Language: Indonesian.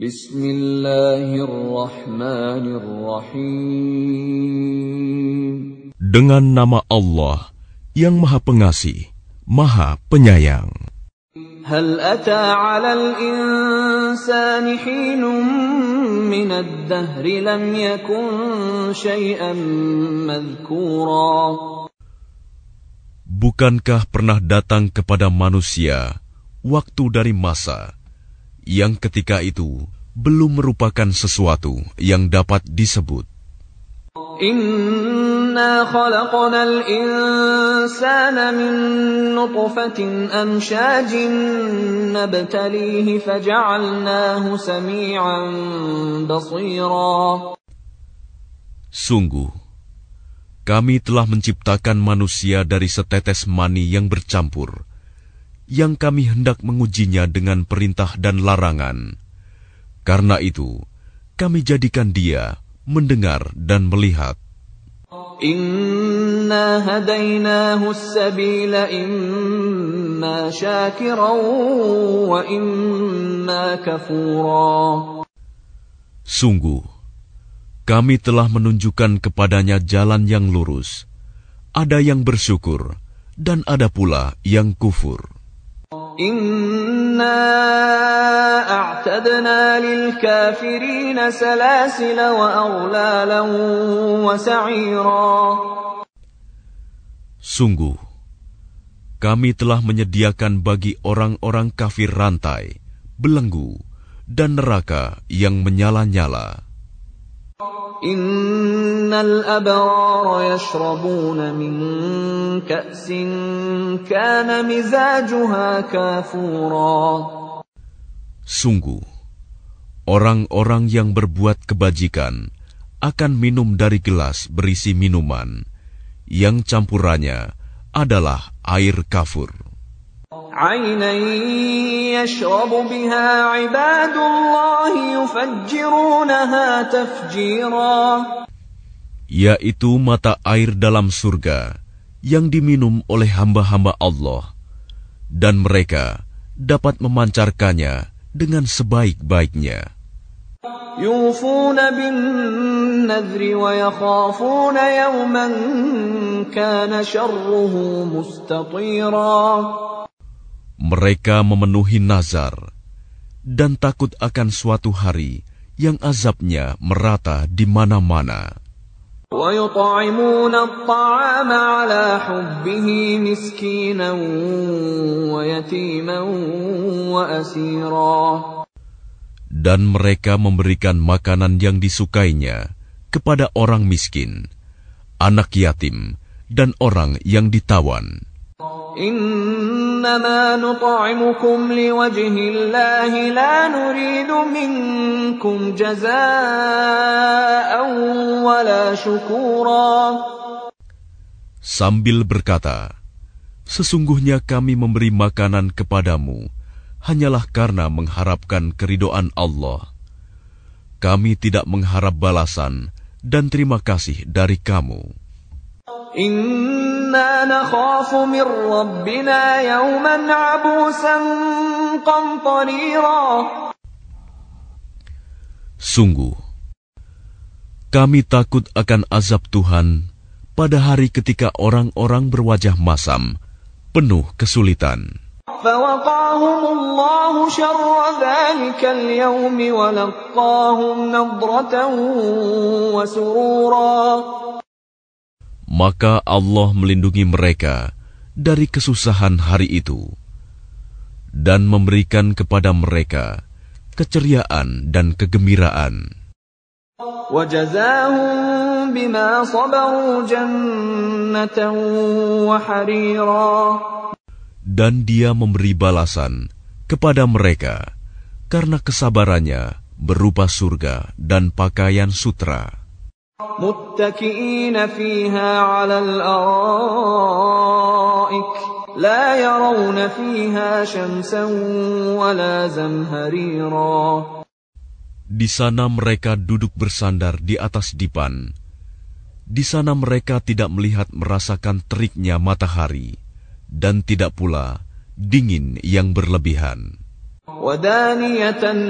Bismillahirrahmanirrahim. Dengan nama Allah yang Maha Pengasih, Maha Penyayang. هل أتى على الإنسان حين من الدهر لم يكن شيئا مذكورا Bukankah pernah datang kepada manusia waktu dari masa yang ketika itu belum merupakan sesuatu yang dapat disebut. Inna khalaqnal insana min nutfatin amshajin nabtalihi faja'alnahu sami'an basira. Sungguh, kami telah menciptakan manusia dari setetes mani yang bercampur, yang kami hendak mengujinya dengan perintah dan larangan. Karena itu, kami jadikan dia mendengar dan melihat. Sungguh, kami telah menunjukkan kepadanya jalan yang lurus. Ada yang bersyukur, dan ada pula yang kufur. Inna a'tadna lil kafirin salasila wa aghlalan wa sa'ira. Sungguh, kami telah menyediakan bagi orang-orang kafir rantai, belenggu, dan neraka yang menyala-nyala. Innal abrara yashrabuna min كأس كان مزاجها كافورا Sungguh, orang-orang yang berbuat kebajikan akan minum dari gelas berisi minuman yang campurannya adalah air kafur. عينا يشرب بها عباد الله يفجرونها تفجيرا yaitu mata air dalam surga yang diminum oleh hamba-hamba Allah, dan mereka dapat memancarkannya dengan sebaik-baiknya. Mereka memenuhi nazar dan takut akan suatu hari yang azabnya merata di mana-mana. ويطعمون الطعام على حبه مسكينا ويتيما وأسيرا Dan mereka memberikan makanan yang disukainya kepada orang miskin, anak yatim, dan orang yang ditawan. إنما نطعمكم لوجه الله لا نريد منكم جزاء ولا شكورا Sambil berkata, Sesungguhnya kami memberi makanan kepadamu hanyalah karena mengharapkan keridoan Allah. Kami tidak mengharap balasan dan terima kasih dari kamu. Inna nakhafu min rabbina yawman abusan qamtarira. Sungguh, kami takut akan azab Tuhan pada hari ketika orang-orang berwajah masam, penuh kesulitan maka Allah melindungi mereka dari kesusahan hari itu dan memberikan kepada mereka keceriaan dan kegembiraan. Dan dia memberi balasan kepada mereka karena kesabarannya berupa surga dan pakaian sutra. متكئين فيها على الأرائك لا يرون فيها شمسا ولا زمهريرا Di sana mereka duduk bersandar di atas dipan. Di sana mereka tidak melihat merasakan teriknya matahari dan tidak pula dingin yang berlebihan. ودانية